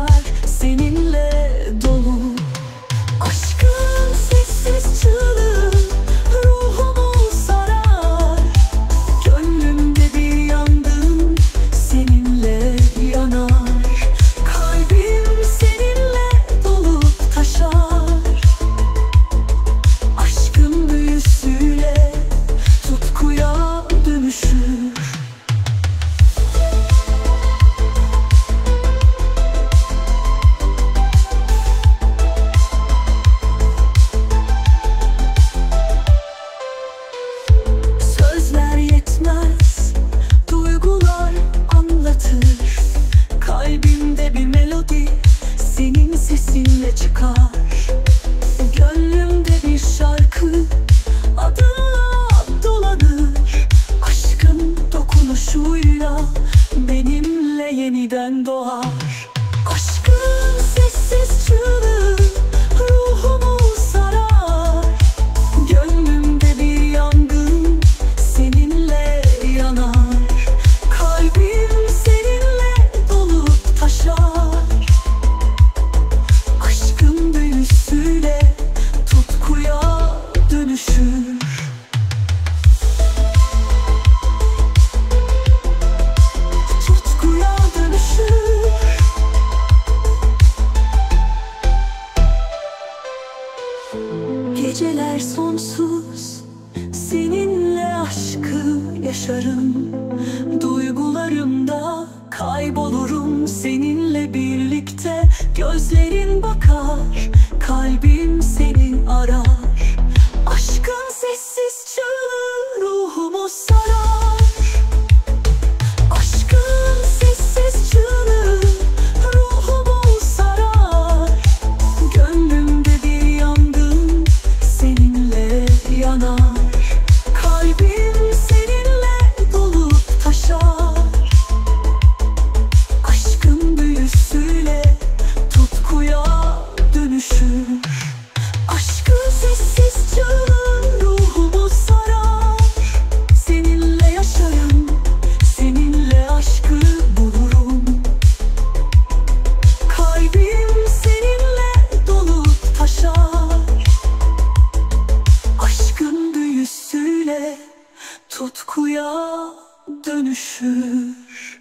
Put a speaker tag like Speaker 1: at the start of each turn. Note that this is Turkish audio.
Speaker 1: var seninle. sesinle çıkar. Gönlümde bir şarkı adınla dolanır Aşkın dokunuşuyla benimle yeniden düşür Tutkuya dönüşür. Geceler sonsuz. Seninle aşkı yaşarım. Duygularımda kaybolurum. Seninle birlikte gözlerin bakar. Kalbim seni arar. uykuya dönüşür.